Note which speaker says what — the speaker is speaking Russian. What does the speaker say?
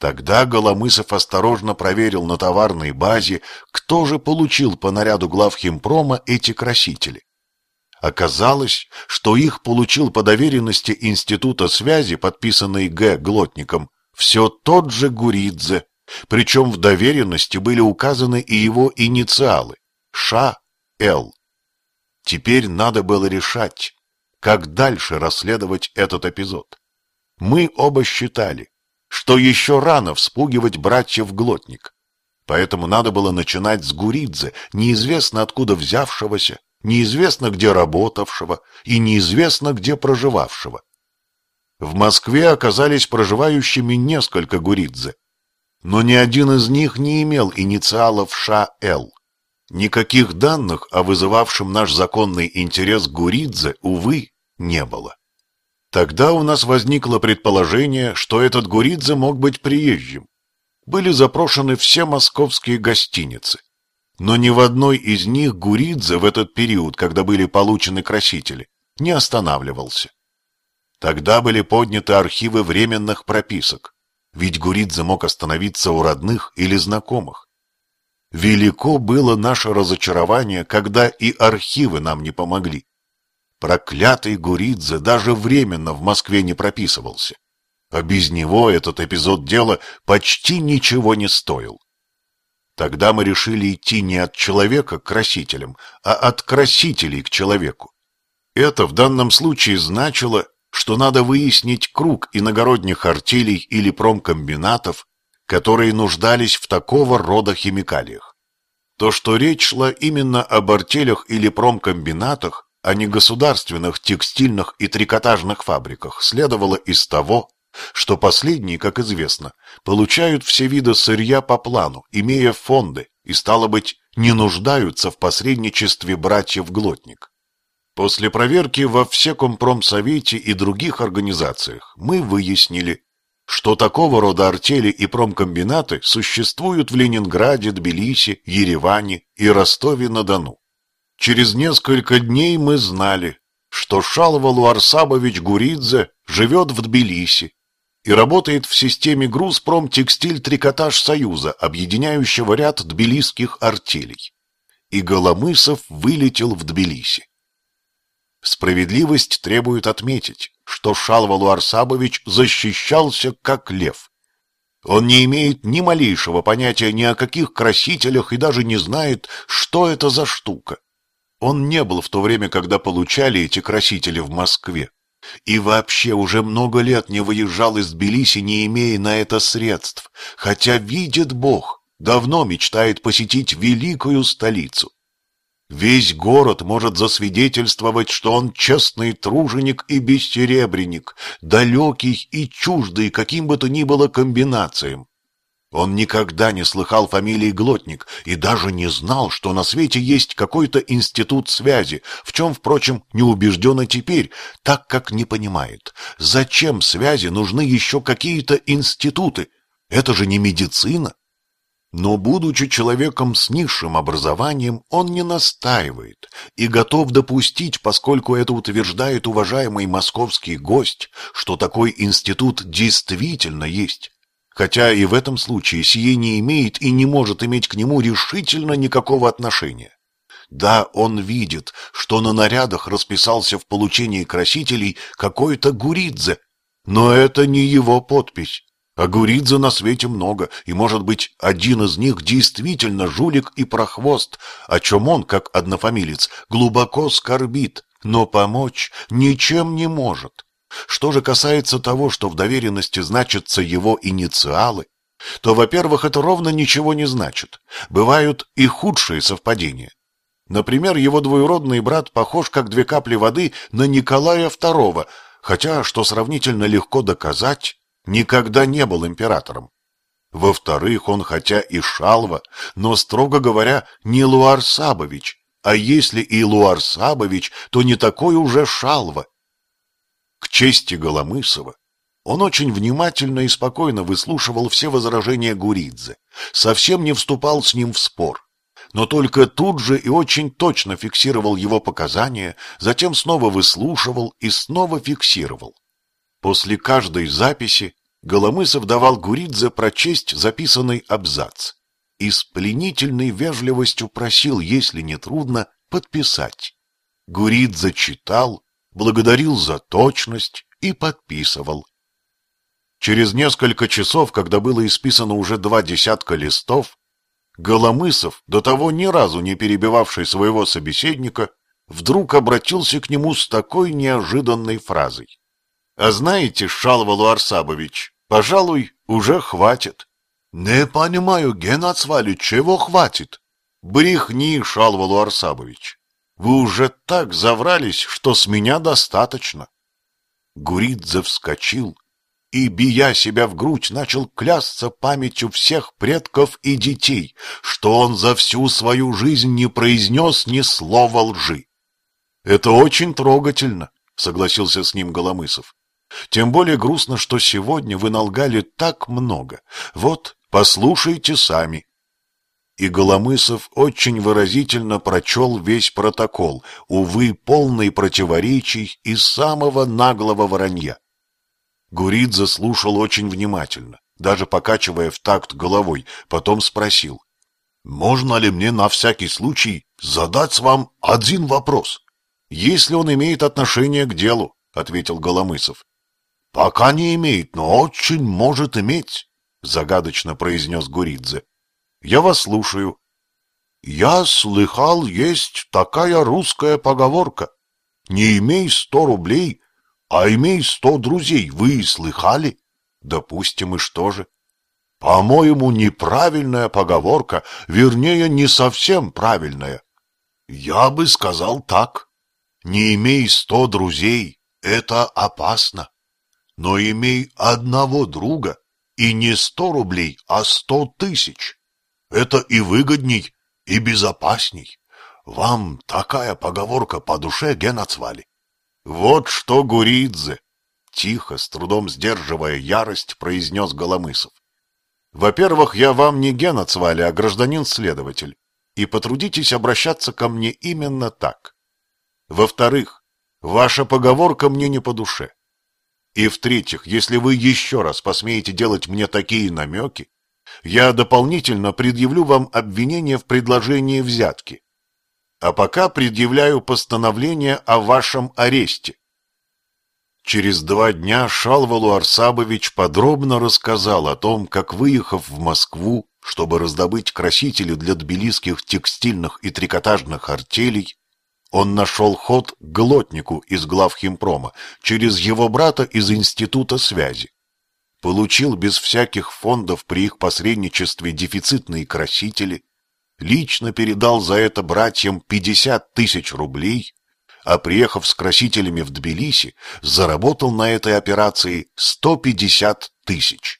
Speaker 1: Тогда Голомысов осторожно проверил на товарной базе, кто же получил по наряду главхимпрома эти красители. Оказалось, что их получил по доверенности Института связи, подписанный Г. Глотником, все тот же Гуридзе, причем в доверенности были указаны и его инициалы – Ш. Л. Теперь надо было решать, как дальше расследовать этот эпизод. Мы оба считали, что еще рано вспугивать братьев Глотник, поэтому надо было начинать с Гуридзе, неизвестно откуда взявшегося, неизвестно где работавшего и неизвестно где проживавшего. В Москве оказались проживающими несколько Гуридзе, но ни один из них не имел инициалов ШЛ. Никаких данных о вызывавшем наш законный интерес Гуридзе, увы, не было. Тогда у нас возникло предположение, что этот Гуридзе мог быть приезжим. Были запрошены все московские гостиницы. Но ни в одной из них Гуридзе в этот период, когда были получены красители, не останавливался. Тогда были подняты архивы временных прописок, ведь Гуридзе мог остановиться у родных или знакомых. Велико было наше разочарование, когда и архивы нам не помогли. Проклятый Гуридзе даже временно в Москве не прописывался. А без него этот эпизод дела почти ничего не стоил. Тогда мы решили идти не от человека к красителям, а от красителей к человеку. Это в данном случае значило, что надо выяснить круг иногородних артелей или промкомбинатов, которые нуждались в такого рода химикалиях. То, что речь шла именно об артелях или промкомбинатах, а не государственных текстильных и трикотажных фабриках, следовало из того, что последние, как известно, получают все виды сырья по плану, имея фонды, и, стало быть, не нуждаются в посредничестве братьев-глотник. После проверки во Всекомпромсовете и других организациях мы выяснили, что такого рода артели и промкомбинаты существуют в Ленинграде, Тбилиси, Ереване и Ростове-на-Дону. Через несколько дней мы знали, что Шалвалу Арсабович Гуридзе живет в Тбилиси и работает в системе Грузпромтекстиль-Трикотаж Союза, объединяющего ряд тбилисских артелей. И Голомысов вылетел в Тбилиси. Справедливость требует отметить, что Шалвалу Арсабович защищался как лев. Он не имеет ни малейшего понятия ни о каких красителях и даже не знает, что это за штука. Он не был в то время, когда получали эти красители в Москве. И вообще уже много лет не выезжал из Тбилиси, не имея на это средств, хотя видит Бог, давно мечтает посетить великую столицу. Весь город может засвидетельствовать, что он честный труженик и бессеребренник, далекий и чуждый каким бы то ни было комбинациям. Он никогда не слыхал фамилии Глотник и даже не знал, что на свете есть какой-то институт связи, в чем, впрочем, не убежден и теперь, так как не понимает, зачем связи нужны еще какие-то институты. Это же не медицина. Но, будучи человеком с низшим образованием, он не настаивает и готов допустить, поскольку это утверждает уважаемый московский гость, что такой институт действительно есть. Хотя и в этом случае сие не имеет и не может иметь к нему решительно никакого отношения. Да, он видит, что на нарядах расписался в получении красителей какой-то Гуридзе, но это не его подпись. А Гуридзе на свете много, и, может быть, один из них действительно жулик и прохвост, о чем он, как однофамилец, глубоко скорбит, но помочь ничем не может. Что же касается того, что в доверенности значатся его инициалы, то, во-первых, это ровно ничего не значит. Бывают и худшие совпадения. Например, его двоюродный брат похож как две капли воды на Николая II, хотя, что сравнительно легко доказать, никогда не был императором. Во-вторых, он хотя и шалва, но, строго говоря, не Луар Сабович, а если и Луар Сабович, то не такой уже шалва. К чести Голомысова, он очень внимательно и спокойно выслушивал все возражения Гуридзе, совсем не вступал с ним в спор, но только тут же и очень точно фиксировал его показания, затем снова выслушивал и снова фиксировал. После каждой записи Голомысов давал Гуридзе прочесть записанный абзац и с пленительной вежливостью просил, если не трудно, подписать. Гуридзе читал, благодарил за точность и подписывал. Через несколько часов, когда было исписано уже два десятка листов, Голомысов, до того ни разу не перебивавший своего собеседника, вдруг обратился к нему с такой неожиданной фразой. А знаете, Шалвалу Арсабович, пожалуй, уже хватит. Не понимаю, Генацвали, чего хватит? Брехни, Шалвалу Арсабович. Вы уже так заврались, что с меня достаточно. Гуридзе вскочил и, бия себя в грудь, начал клясться памятью всех предков и детей, что он за всю свою жизнь не произнес ни слова лжи. — Это очень трогательно, — согласился с ним Голомысов. Тем более грустно, что сегодня вы налгали так много. Вот, послушайте сами. И Голомысов очень выразительно прочел весь протокол, увы, полный противоречий и самого наглого вранья. Гуридзе слушал очень внимательно, даже покачивая в такт головой, потом спросил. «Можно ли мне на всякий случай задать вам один вопрос?» «Если он имеет отношение к делу», — ответил Голомысов. — Пока не имеет, но очень может иметь, — загадочно произнес Гуридзе. — Я вас слушаю. — Я слыхал, есть такая русская поговорка. Не имей сто рублей, а имей сто друзей. Вы слыхали? Допустим, и что же? По-моему, неправильная поговорка, вернее, не совсем правильная. Я бы сказал так. Не имей сто друзей, это опасно но имей одного друга, и не сто рублей, а сто тысяч. Это и выгодней, и безопасней. Вам такая поговорка по душе, Генацвали? Вот что, Гуридзе! Тихо, с трудом сдерживая ярость, произнес Голомысов. Во-первых, я вам не Генацвали, а гражданин-следователь, и потрудитесь обращаться ко мне именно так. Во-вторых, ваша поговорка мне не по душе. И в-третьих, если вы еще раз посмеете делать мне такие намеки, я дополнительно предъявлю вам обвинение в предложении взятки. А пока предъявляю постановление о вашем аресте. Через два дня Шалвалу Арсабович подробно рассказал о том, как, выехав в Москву, чтобы раздобыть красители для тбилисских текстильных и трикотажных артелей, он нашел ход к глотнику из главхимпрома через его брата из Института связи. Получил без всяких фондов при их посредничестве дефицитные красители, лично передал за это братьям 50 тысяч рублей, а приехав с красителями в Тбилиси, заработал на этой операции 150 тысяч.